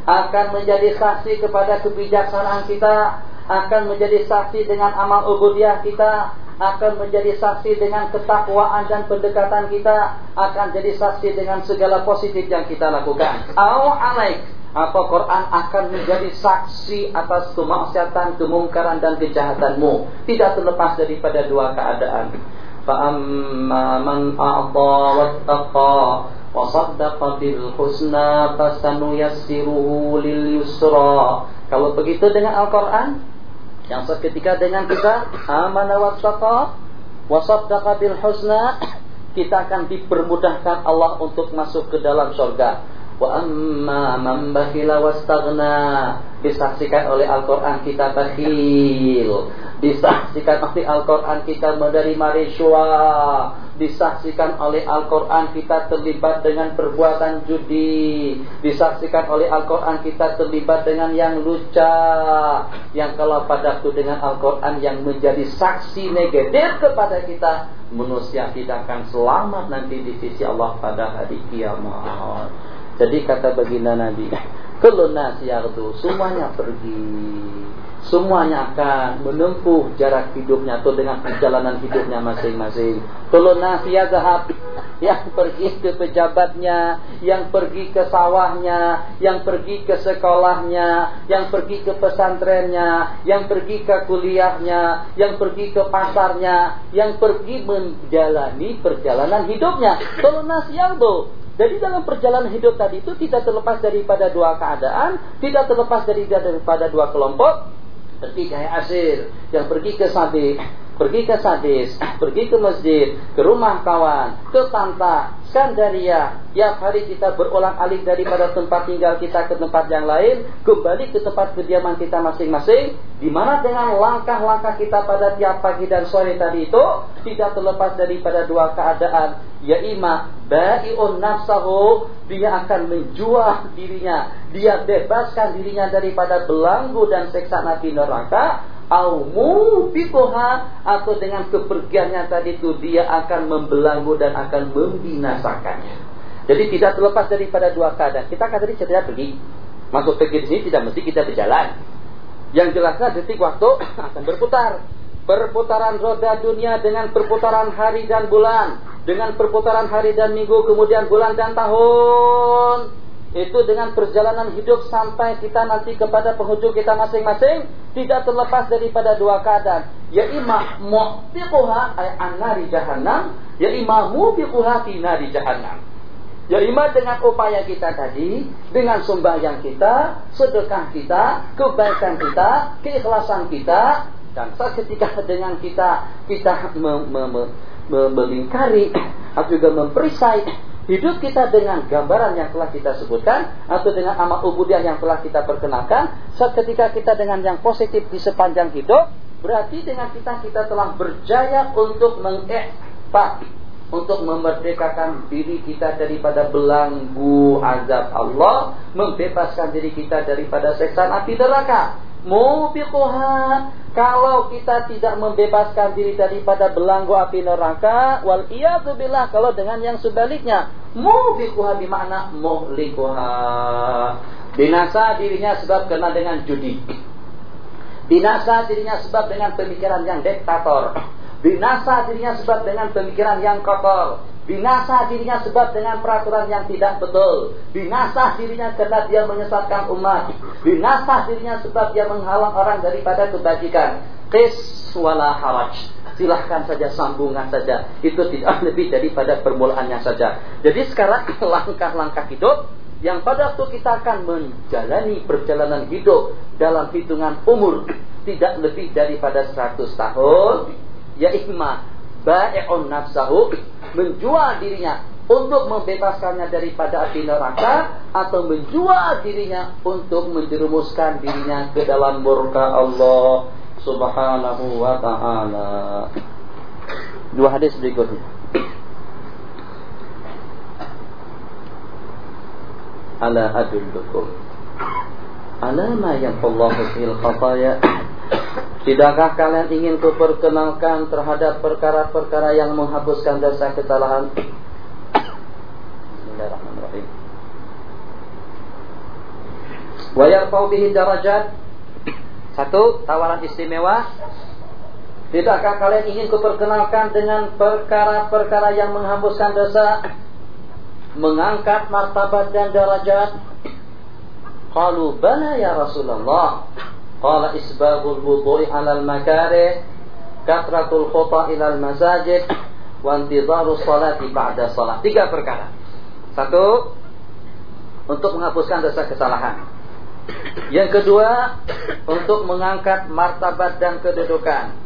Akan menjadi saksi kepada kebijaksanaan kita. Akan menjadi saksi dengan amal ubudiyah kita. Akan menjadi saksi dengan ketakwaan dan pendekatan kita. Akan jadi saksi dengan segala positif yang kita lakukan. Au alaik atau Quran akan menjadi saksi atas kemaksiatan, kemungkaran dan kejahatanmu. Tidak terlepas daripada dua keadaan. فَأَمَّا مَنْ أَعْطَى وَاتَّقَى وَصَدَّقَ بِالْحُسْنَى lil yusra. Kalau begitu dengan Al-Quran, yang seketika dengan kita, amana wattaqa wasaddaqa bil husna, kita akan dipermudahkan Allah untuk masuk ke dalam syurga Wa amma man bakhila wastaghna disaksikan oleh Al-Qur'an kita bakhil. Disaksikan oleh Al-Qur'an kita menerima riswa. Disaksikan oleh Al-Quran kita terlibat dengan perbuatan judi. Disaksikan oleh Al-Quran kita terlibat dengan yang luca yang kalau padaku dengan Al-Quran yang menjadi saksi negatif kepada kita manusia tidak akan selamat nanti di sisi Allah pada hari kiamat jadi kata baginda Nabi, kalau yardu, semuanya pergi. Semuanya akan menempuh jarak hidupnya atau dengan perjalanan hidupnya masing-masing. Kalau zahab, yang pergi ke pejabatnya, yang pergi ke sawahnya, yang pergi ke sekolahnya, yang pergi ke pesantrennya, yang pergi ke kuliahnya, yang pergi ke pasarnya, yang pergi menjalani perjalanan hidupnya. Kalau yardu, jadi dalam perjalanan hidup tadi itu tidak terlepas daripada dua keadaan, tidak terlepas dari daripada dua kelompok. Pergi kayak asir, yang pergi ke sadik, pergi ke sadis, pergi ke masjid, ke rumah kawan, ke tanta, Skandaria. Tiap hari kita berulang alik daripada tempat tinggal kita ke tempat yang lain, kembali ke tempat kediaman kita masing-masing, di mana dengan langkah-langkah kita pada tiap pagi dan sore tadi itu tidak terlepas daripada dua keadaan. Ya ima bai'un nafsahu, dia akan menjual dirinya, dia bebaskan dirinya daripada belanggu dan seksa api neraka au mubikuha atau dengan kepergiannya tadi itu dia akan membelanggu dan akan membinasakannya. Jadi tidak terlepas daripada dua keadaan. Kita kan tadi tidak pergi. Masuk pergi di sini tidak mesti kita berjalan. Yang jelasnya detik waktu (clears throat) akan berputar. Perputaran roda dunia dengan perputaran hari dan bulan. Dengan perputaran hari dan minggu, kemudian bulan dan tahun itu dengan perjalanan hidup sampai kita nanti kepada penghujung kita masing-masing tidak terlepas daripada dua keadaan. Ya imma mu'tiquha ay anari jahannam ya imma mubiquha fi nari jahannam. Ya imma dengan upaya kita tadi dengan sembahyang kita sedekah kita kebaikan kita keikhlasan kita dan seketika dengan kita kita melingkari atau (clears throat) juga memperisai hidup kita dengan gambaran yang telah kita sebutkan atau dengan amal ubudiyah yang telah kita perkenalkan seketika kita dengan yang positif di sepanjang hidup berarti dengan kita kita telah berjaya untuk mengekspak untuk memerdekakan diri kita daripada belanggu azab Allah, membebaskan diri kita daripada seksan api neraka mubiquha kalau kita tidak membebaskan diri daripada belanggu api neraka wal billah kalau dengan yang sebaliknya mubiquha bermakna muhlikuha Binasa dirinya sebab kena dengan judi. Binasa dirinya sebab dengan pemikiran yang diktator. Binasa dirinya sebab dengan pemikiran yang kotor. Binasa dirinya sebab dengan peraturan yang tidak betul. Binasa dirinya karena dia menyesatkan umat. Binasa dirinya sebab dia menghalang orang daripada kebajikan. Qis wala haraj silahkan saja sambungan saja. Itu tidak (laughs) lebih daripada permulaannya saja. Jadi sekarang (laughs) langkah-langkah hidup yang pada waktu kita akan menjalani perjalanan hidup dalam hitungan umur tidak lebih daripada 100 tahun ya ikma ba'i'un nafsahu menjual dirinya untuk membebaskannya daripada api neraka atau menjual dirinya untuk menjerumuskan dirinya ke dalam murka Allah subhanahu wa ta'ala. Dua hadis berikutnya Ala adullukum. Ala ma yanfallahu fil khataya Tidakkah kalian ingin kuperkenalkan terhadap perkara-perkara yang menghapuskan dosa kesalahan? Bismillahirrahmanirrahim. Wa yarfa'u darajat satu, tawaran istimewa. Tidakkah kalian ingin kuperkenalkan dengan perkara-perkara yang menghapuskan dosa, mengangkat martabat dan derajat? Qalu bala ya Rasulullah. Qala isbabul wudu'i 'alal makarih, kathratul khuta ilal masajid, wa intidharu salati ba'da salat. Tiga perkara. Satu, untuk menghapuskan dosa kesalahan. Yang kedua, untuk mengangkat martabat dan kedudukan.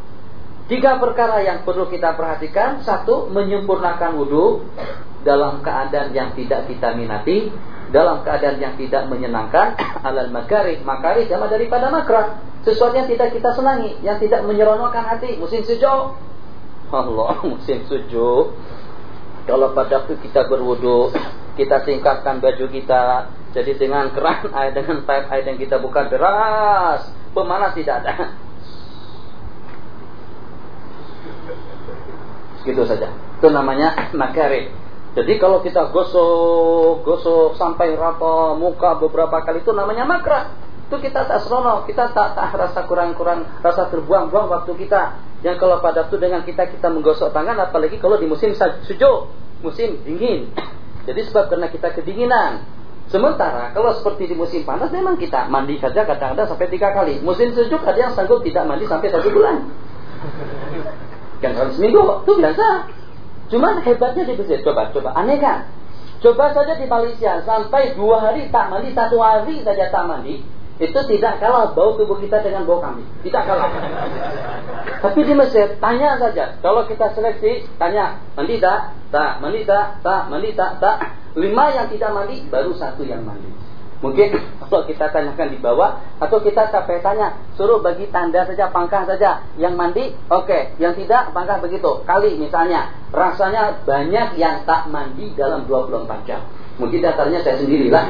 Tiga perkara yang perlu kita perhatikan. Satu, menyempurnakan wudhu dalam keadaan yang tidak kita minati. Dalam keadaan yang tidak menyenangkan. (coughs) Alal makarih. Makarih sama daripada makrah. Sesuatu yang tidak kita senangi. Yang tidak menyeronokkan hati. Musim sejuk. Allah, (coughs) musim sejuk. Kalau pada waktu kita berwudhu, kita singkatkan baju kita, jadi dengan keran (coughs) air dengan pipe air yang kita buka deras, pemanas tidak ada. Gitu saja. Itu namanya makari. Jadi kalau kita gosok, gosok sampai rata muka beberapa kali itu namanya makra. Itu kita tak serono, kita tak, tak rasa kurang-kurang, rasa terbuang-buang waktu kita. Yang kalau pada itu dengan kita kita menggosok tangan, apalagi kalau di musim sejuk, musim dingin. Jadi sebab karena kita kedinginan, Sementara kalau seperti di musim panas memang kita mandi saja kadang-kadang sampai tiga kali. Musim sejuk ada yang sanggup tidak mandi sampai satu bulan. Yang kali seminggu itu biasa. Cuman hebatnya di Mesir. Coba, coba. Aneh kan? Coba saja di Malaysia sampai dua hari tak mandi, satu hari saja tak mandi. Itu tidak kalah bau tubuh kita dengan bau kambing. Tidak kalah. (laughs) Tapi di Mesir, tanya saja. Kalau kita seleksi, tanya, mandi tak? Tak. Mandi tak? Tak. Mandi tak? Tak. Lima yang tidak mandi, baru satu yang mandi. Mungkin kalau kita tanyakan di bawah atau kita sampai tanya, suruh bagi tanda saja, pangkah saja. Yang mandi, oke. Okay. Yang tidak, pangkah begitu. Kali misalnya, rasanya banyak yang tak mandi dalam 24 jam. Mungkin dasarnya saya sendirilah.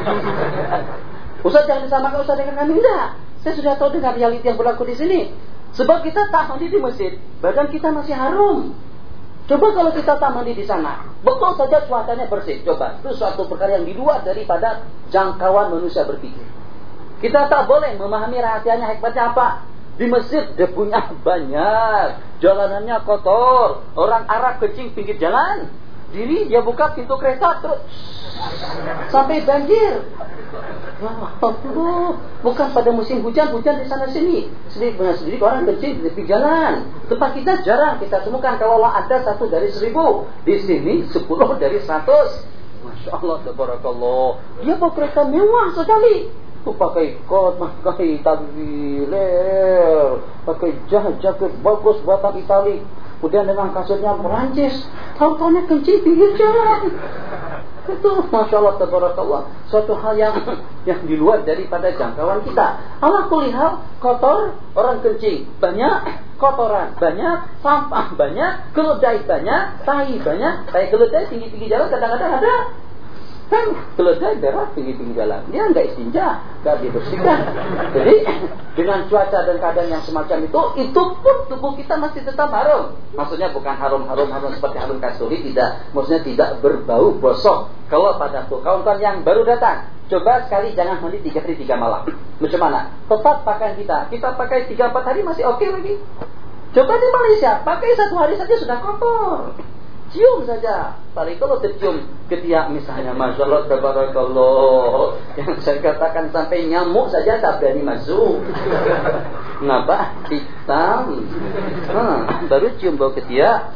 (laughs) Ustaz jangan disamakan Ustaz dengan kami. Enggak. Saya sudah tahu dengan realiti yang berlaku di sini. Sebab kita tak mandi di masjid, badan kita masih harum. Coba kalau kita tak mandi di sana, betul saja cuacanya bersih. Coba, itu suatu perkara yang di luar daripada jangkauan manusia berpikir. Kita tak boleh memahami rahasianya hikmatnya apa. Di Mesir debunya (laughs) banyak, jalanannya kotor, orang Arab kencing pinggir jalan. Diri dia buka pintu kereta terus sampai banjir. Allah, bukan pada musim hujan, hujan di sana sini. Sendiri benar sendiri orang kecil di tepi jalan. Tempat kita jarang kita temukan kalau ada satu dari seribu. Di sini sepuluh dari seratus. Masya Allah, tabarakallah. Dia bawa kereta mewah sekali. Tuh pakai kot, pakai tabiler, pakai jaket bagus buatan Itali. Kemudian dengan kasurnya Perancis. Tahu-tahunya kencing pinggir jalan. Itu Masya Allah Tabarakallah Suatu hal yang yang di luar daripada jangkauan kita Allah kulihat kotor orang kencing Banyak kotoran Banyak sampah banyak Keledai banyak Tai banyak Tai keledai tinggi-tinggi jalan kadang-kadang ada Kan keledai berak tinggi-tinggi jalan. Dia nggak istinja, nggak dibersihkan. Jadi dengan cuaca dan keadaan yang semacam itu, itu pun tubuh kita masih tetap harum. Maksudnya bukan harum-harum-harum seperti harum kasturi, tidak. Maksudnya tidak berbau bosok. Kalau pada kawan-kawan yang baru datang, Coba sekali jangan mandi tiga hari tiga malam. Macam mana? Tetap pakaian kita. Kita pakai tiga empat hari masih oke okay lagi. Coba di Malaysia, pakai satu hari saja sudah kotor. Cium saja. Paling kalau tercium ketiak misalnya, Masya Allah, Tabarakallah. Yang saya katakan sampai nyamuk saja tak berani masuk. Ngapa? Hitam. Hmm, baru cium bau ketiak.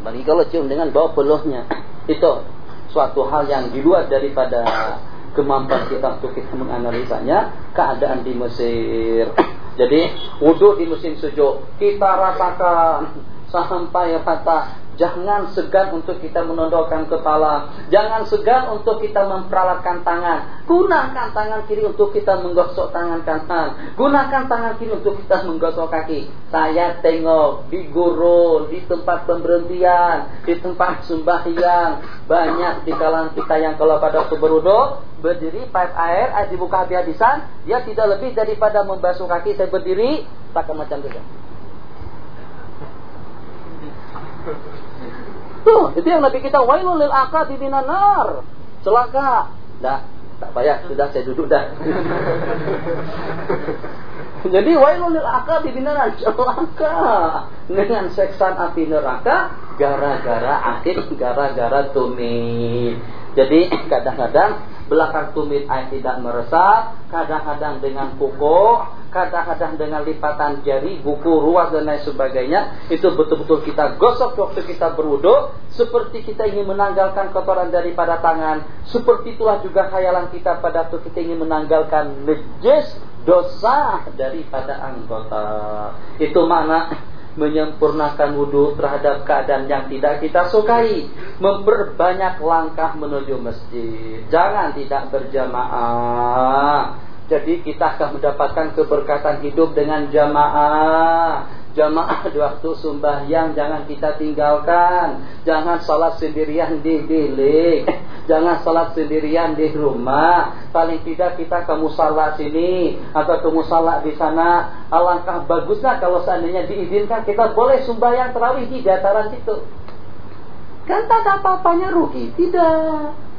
Bagi kalau cium dengan bau peluhnya. Itu suatu hal yang di luar daripada kemampuan kita untuk kita menganalisanya keadaan di Mesir. Jadi wudhu di musim sejuk kita rasakan sampai rata Jangan segan untuk kita menondokkan kepala. Jangan segan untuk kita memperalatkan tangan. Gunakan tangan kiri untuk kita menggosok tangan kanan. Gunakan tangan kiri untuk kita menggosok kaki. Saya tengok di gurun, di tempat pemberhentian, di tempat sembahyang. Banyak di kalangan kita yang kalau pada waktu beruduk, berdiri, pipe air, air dibuka habis-habisan. Dia tidak lebih daripada membasuh kaki, saya berdiri, tak macam itu. Tuh, itu yang Nabi kita wailul lil aqabi minan nar. Celaka. Dah, tak payah, sudah saya duduk dah. (laughs) Jadi wailul lil aqabi minan nar. Celaka dengan seksan api neraka gara-gara akhir gara-gara tumit. Jadi kadang-kadang belakang tumit air tidak meresap, kadang-kadang dengan pukul, kadang-kadang dengan lipatan jari, buku ruas dan lain sebagainya. Itu betul-betul kita gosok waktu kita berwudu, seperti kita ingin menanggalkan kotoran daripada tangan. Seperti itulah juga khayalan kita pada waktu kita ingin menanggalkan najis dosa daripada anggota. Itu mana menyempurnakan wudhu terhadap keadaan yang tidak kita sukai. Memperbanyak langkah menuju masjid. Jangan tidak berjamaah. Jadi kita akan mendapatkan keberkatan hidup dengan jamaah. Jamaah di waktu sembahyang jangan kita tinggalkan. Jangan salat sendirian di bilik. Jangan salat sendirian di rumah. Paling tidak kita ke musala sini atau ke musala di sana. Alangkah bagusnya kalau seandainya diizinkan kita boleh sembahyang terawih di dataran itu. Kan tak ada apa-apanya rugi. Tidak.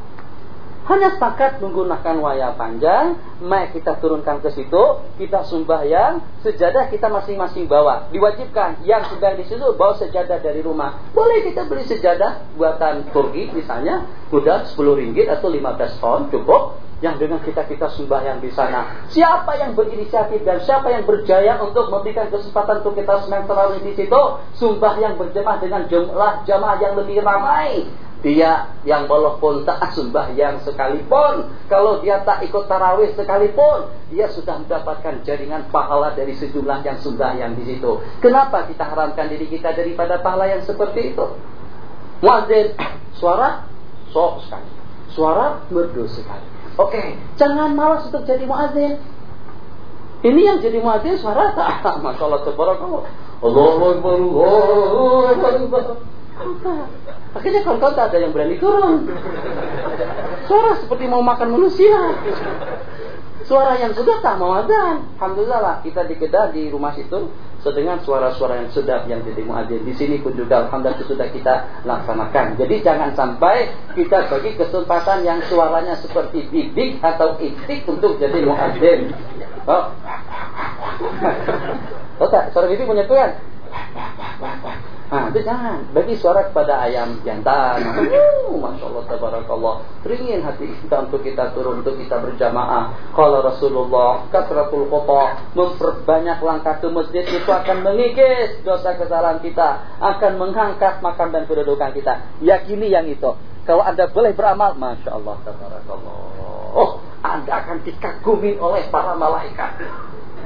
Hanya sepakat menggunakan wayar panjang, mai kita turunkan ke situ, kita sembahyang, sejadah kita masing-masing bawa. Diwajibkan yang sudah di situ bawa sejadah dari rumah. Boleh kita beli sejadah buatan Turki misalnya, mudah 10 ringgit atau 15 ton cukup yang dengan kita kita sembahyang di sana. Siapa yang berinisiatif dan siapa yang berjaya untuk memberikan kesempatan untuk kita sembahyang terawih di situ, sembahyang berjemaah dengan jumlah jamaah yang lebih ramai, dia yang walaupun tak sembahyang sekalipun, kalau dia tak ikut tarawih sekalipun, dia sudah mendapatkan jaringan pahala dari sejumlah yang sembahyang di situ. Kenapa kita haramkan diri kita daripada pahala yang seperti itu? Muadzin, (coughs) suara sok sekali. Suara merdu sekali. Oke, jangan malas untuk jadi muadzin. Ini yang jadi muadzin suara tak, (laughs) masya Allah, Allahu Akbar. Akhirnya kawan-kawan tak ada yang berani turun. Suara seperti mau makan manusia. Suara yang sudah tak mau ada. Alhamdulillah lah kita di Kedah di rumah situ sedengan suara-suara yang sedap yang jadi muadzin. Di sini pun juga alhamdulillah sudah kita laksanakan. Jadi jangan sampai kita bagi kesempatan yang suaranya seperti bidik atau itik untuk jadi muadzin. Oh. Oh tak, suara bidik punya Tuhan. Nah, itu jangan. Bagi suara kepada ayam jantan. Uh, Masya Allah, tabarakallah. Ringin hati kita untuk kita turun, untuk kita berjamaah. Kalau Rasulullah, kasratul kota, memperbanyak langkah ke masjid itu akan mengikis dosa kesalahan kita. Akan mengangkat makam dan kedudukan kita. Yakini yang itu. Kalau anda boleh beramal, Masya Allah, tabarakallah. Oh, anda akan dikagumi oleh para malaikat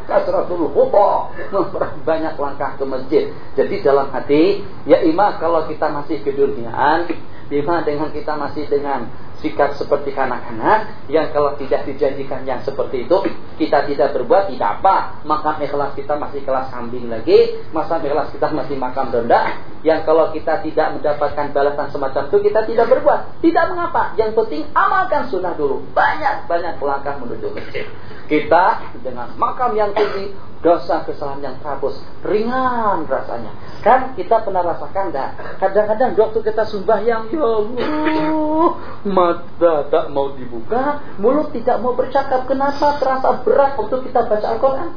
kasratul khuta memperbanyak langkah ke masjid. Jadi dalam hati ya imam kalau kita masih keduniaan Lima dengan kita masih dengan sikap seperti kanak-kanak yang kalau tidak dijanjikan yang seperti itu kita tidak berbuat tidak apa. Maka ikhlas kita masih kelas kambing lagi masa ikhlas kita masih makam rendah yang kalau kita tidak mendapatkan balasan semacam itu kita tidak berbuat. Tidak mengapa. Yang penting amalkan sunnah dulu. Banyak banyak langkah menuju masjid Kita dengan makam yang tinggi, dosa kesalahan yang terhapus, ringan rasanya. Kan kita pernah rasakan enggak? Kadang-kadang waktu kita sembahyang, ya Allah, mata tak mau dibuka, mulut tidak mau bercakap. Kenapa terasa berat untuk kita baca Al-Quran?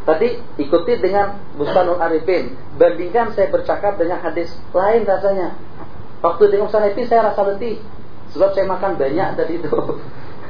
Tadi ikuti dengan Bustanul Arifin. Bandingkan saya bercakap dengan hadis lain rasanya. Waktu dengan Bustanul Arifin saya rasa letih. Sebab saya makan banyak tadi itu.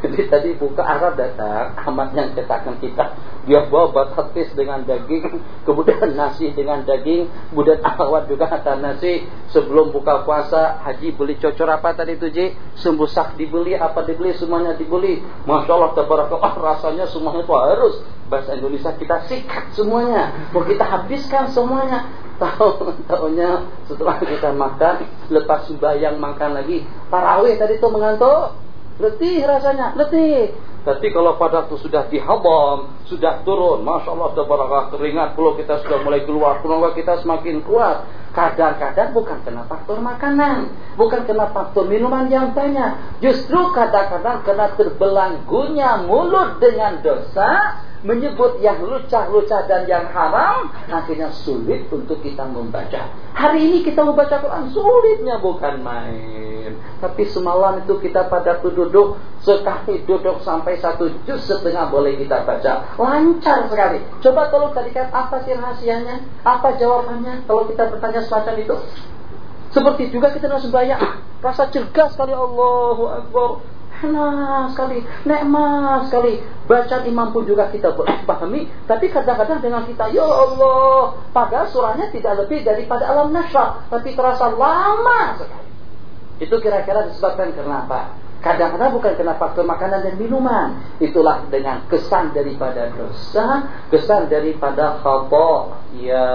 Jadi tadi buka Arab datang, amat yang cetakkan kita. Dia bawa batatis dengan daging, kemudian nasi dengan daging, kemudian awat juga ada nasi. Sebelum buka puasa, haji beli cocor apa tadi itu Ji? Sembusak dibeli, apa dibeli, semuanya dibeli. Masya Allah, oh, rasanya semuanya itu harus. Bahasa Indonesia kita sikat semuanya. Mau kita habiskan semuanya. Tahu, tahunya setelah kita makan, lepas sembahyang makan lagi. Tarawih tadi itu mengantuk. Letih rasanya, letih. Tapi kalau pada itu sudah dihabam, sudah turun, Masya Allah, barakah keringat, kalau kita sudah mulai keluar, kalau kita semakin kuat. Kadang-kadang bukan kena faktor makanan, bukan kena faktor minuman yang banyak. Justru kadang-kadang kena terbelanggunya mulut dengan dosa, menyebut yang lucah-lucah dan yang haram, akhirnya sulit untuk kita membaca. Hari ini kita membaca Quran sulitnya bukan main. Tapi semalam itu kita pada duduk sekali duduk sampai satu juz setengah boleh kita baca. Lancar sekali. Coba tolong tadikan apa sih rahasianya? Apa jawabannya? Kalau kita bertanya semacam itu. Seperti juga kita harus sembahyang. Rasa cergas sekali Allahu Akbar enak sekali, nikmat sekali. Bacaan imam pun juga kita pahami, tapi kadang-kadang dengan kita, ya Allah, padahal surahnya tidak lebih daripada alam nasrah, tapi terasa lama sekali. Itu kira-kira disebabkan kenapa? Kadang-kadang bukan kena faktor makanan dan minuman. Itulah dengan kesan daripada dosa, kesan daripada khata. Ya,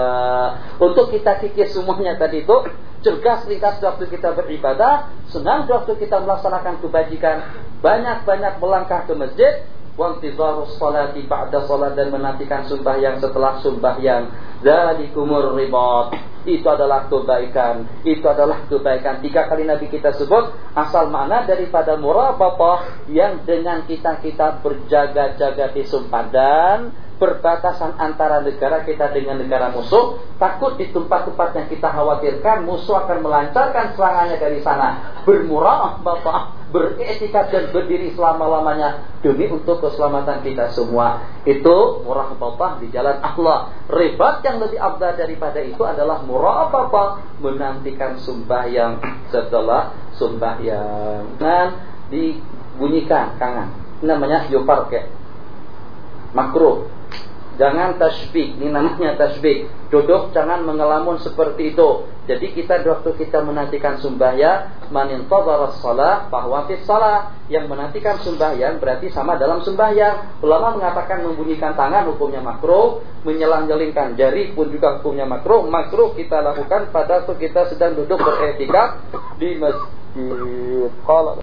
untuk kita fikir semuanya tadi itu cergas lintas waktu kita beribadah, senang waktu kita melaksanakan kebajikan, banyak-banyak melangkah ke masjid, wantizarus salati ba'da salat dan menantikan sembahyang setelah sembahyang. Dzalikumur ribat. Itu adalah kebaikan. Itu adalah kebaikan. Tiga kali Nabi kita sebut asal makna daripada murabata yang dengan kita-kita berjaga-jaga di sempadan perbatasan antara negara kita dengan negara musuh, takut di tempat-tempat yang kita khawatirkan musuh akan melancarkan serangannya dari sana. Bermurah Bapak, beretika dan berdiri selama-lamanya demi untuk keselamatan kita semua. Itu murah Bapak di jalan Allah. Rebat yang lebih abdah daripada itu adalah murah Bapak menantikan sembahyang setelah sembahyang. Dan dibunyikan kangen. Namanya yoparke. Makruh Jangan tasbih, ini namanya tasbih. Duduk jangan mengelamun seperti itu. Jadi kita waktu kita menantikan sembahyang, manin salah bahwa fi salah. Yang menantikan sembahyang berarti sama dalam sembahyang. Ulama mengatakan membunyikan tangan hukumnya makruh, menyelang-nyelingkan jari pun juga hukumnya makruh. Makruh kita lakukan pada waktu kita sedang duduk beretikaf di masjid. Kalau